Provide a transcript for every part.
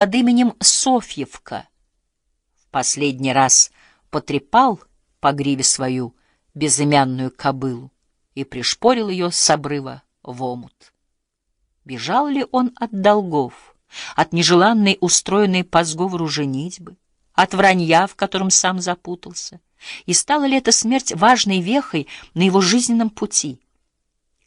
под именем Софьевка. В последний раз потрепал по гриве свою безымянную кобылу и пришпорил ее с обрыва в омут. Бежал ли он от долгов, от нежеланной устроенной по сговору женитьбы, от вранья, в котором сам запутался, и стала ли эта смерть важной вехой на его жизненном пути —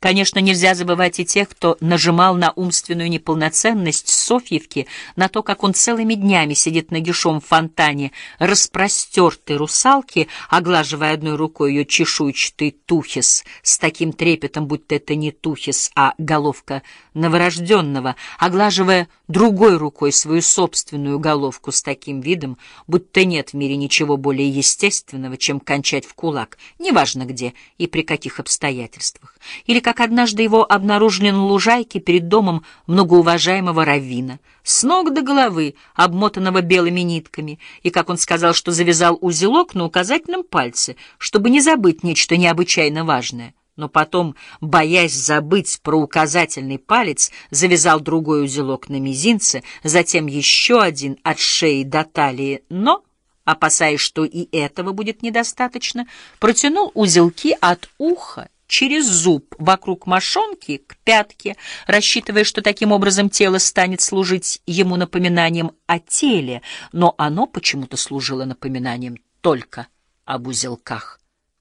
Конечно, нельзя забывать и тех, кто нажимал на умственную неполноценность Софьевки, на то, как он целыми днями сидит на гишом фонтане, распростертой русалки, оглаживая одной рукой ее чешуйчатый тухис, с таким трепетом, будто это не тухис, а головка новорожденного, оглаживая другой рукой свою собственную головку с таким видом, будто нет в мире ничего более естественного, чем кончать в кулак, неважно где и при каких обстоятельствах. Или как однажды его обнаружили на лужайке перед домом многоуважаемого раввина, с ног до головы, обмотанного белыми нитками, и как он сказал, что завязал узелок на указательном пальце, чтобы не забыть нечто необычайно важное. Но потом, боясь забыть про указательный палец, завязал другой узелок на мизинце, затем еще один от шеи до талии, но, опасаясь, что и этого будет недостаточно, протянул узелки от уха через зуб вокруг мошонки к пятке, рассчитывая, что таким образом тело станет служить ему напоминанием о теле, но оно почему-то служило напоминанием только об узелках.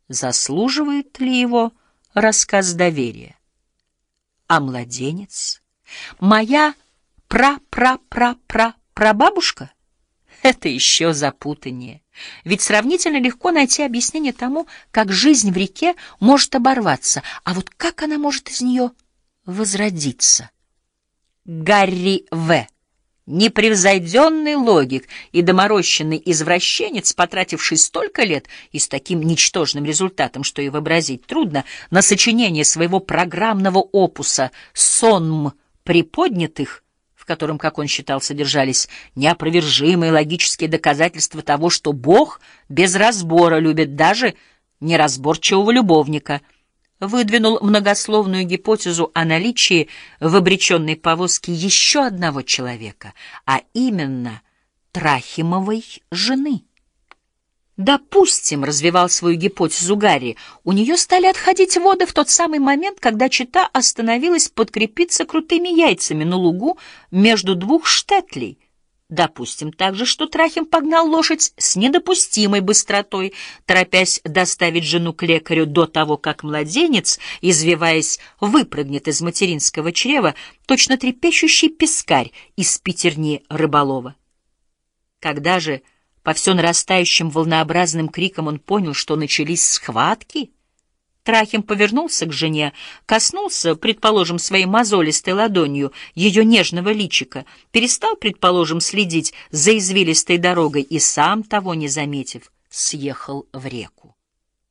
Заслуживает ли его рассказ доверия. А младенец? Моя пра-пра-пра-пра-прабабушка? Это еще запутаннее. Ведь сравнительно легко найти объяснение тому, как жизнь в реке может оборваться, а вот как она может из нее возродиться. Гарри В непревзойденный логик и доморощенный извращенец, потративший столько лет и с таким ничтожным результатом, что и вообразить трудно, на сочинение своего программного опуса «Сонм приподнятых», в котором, как он считал, содержались неопровержимые логические доказательства того, что Бог без разбора любит даже неразборчивого любовника — выдвинул многословную гипотезу о наличии в обреченной повозке еще одного человека, а именно Трахимовой жены. Допустим, развивал свою гипотезу Гарри, у нее стали отходить воды в тот самый момент, когда чита остановилась подкрепиться крутыми яйцами на лугу между двух штетлей, Допустим также, что Трахим погнал лошадь с недопустимой быстротой, торопясь доставить жену к лекарю до того, как младенец, извиваясь, выпрыгнет из материнского чрева, точно трепещущий пескарь из пятерни рыболова. Когда же по все нарастающим волнообразным крикам он понял, что начались схватки — Трахим повернулся к жене, коснулся, предположим, своей мозолистой ладонью ее нежного личика, перестал, предположим, следить за извилистой дорогой и сам, того не заметив, съехал в реку.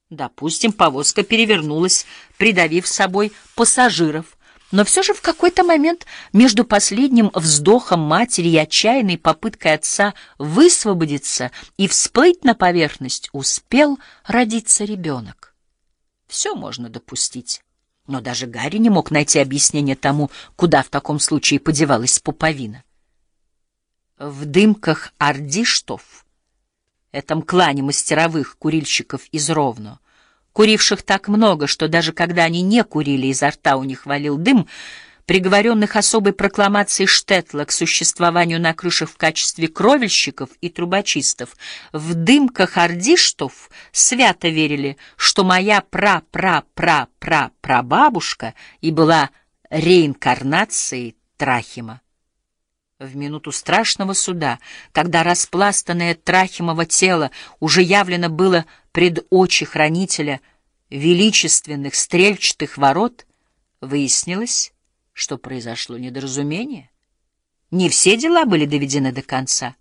Допустим, повозка перевернулась, придавив собой пассажиров, но все же в какой-то момент между последним вздохом матери и отчаянной попыткой отца высвободиться и всплыть на поверхность успел родиться ребенок. Все можно допустить. Но даже Гарри не мог найти объяснение тому, куда в таком случае подевалась пуповина. В дымках ордиштов, этом клане мастеровых курильщиков из Ровно, куривших так много, что даже когда они не курили, изо рта у них валил дым, приговоренных особой прокламацией Штетла к существованию на крышах в качестве кровельщиков и трубочистов, в дымках ордиштов свято верили, что моя пра-пра-пра-пра-прабабушка и была реинкарнацией Трахима. В минуту страшного суда, когда распластанное Трахимово тело уже явлено было пред очи хранителя величественных стрельчатых ворот, выяснилось, что произошло недоразумение. Не все дела были доведены до конца.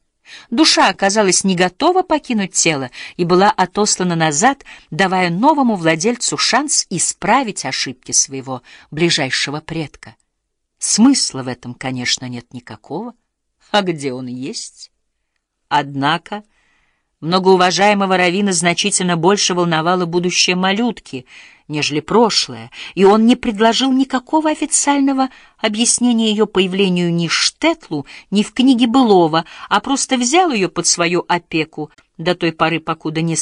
Душа оказалась не готова покинуть тело и была отослана назад, давая новому владельцу шанс исправить ошибки своего ближайшего предка. Смысла в этом, конечно, нет никакого. А где он есть? Однако Многоуважаемого Равина значительно больше волновало будущее малютки, нежели прошлое, и он не предложил никакого официального объяснения ее появлению ни Штетлу, ни в книге Былова, а просто взял ее под свою опеку до той поры, покуда не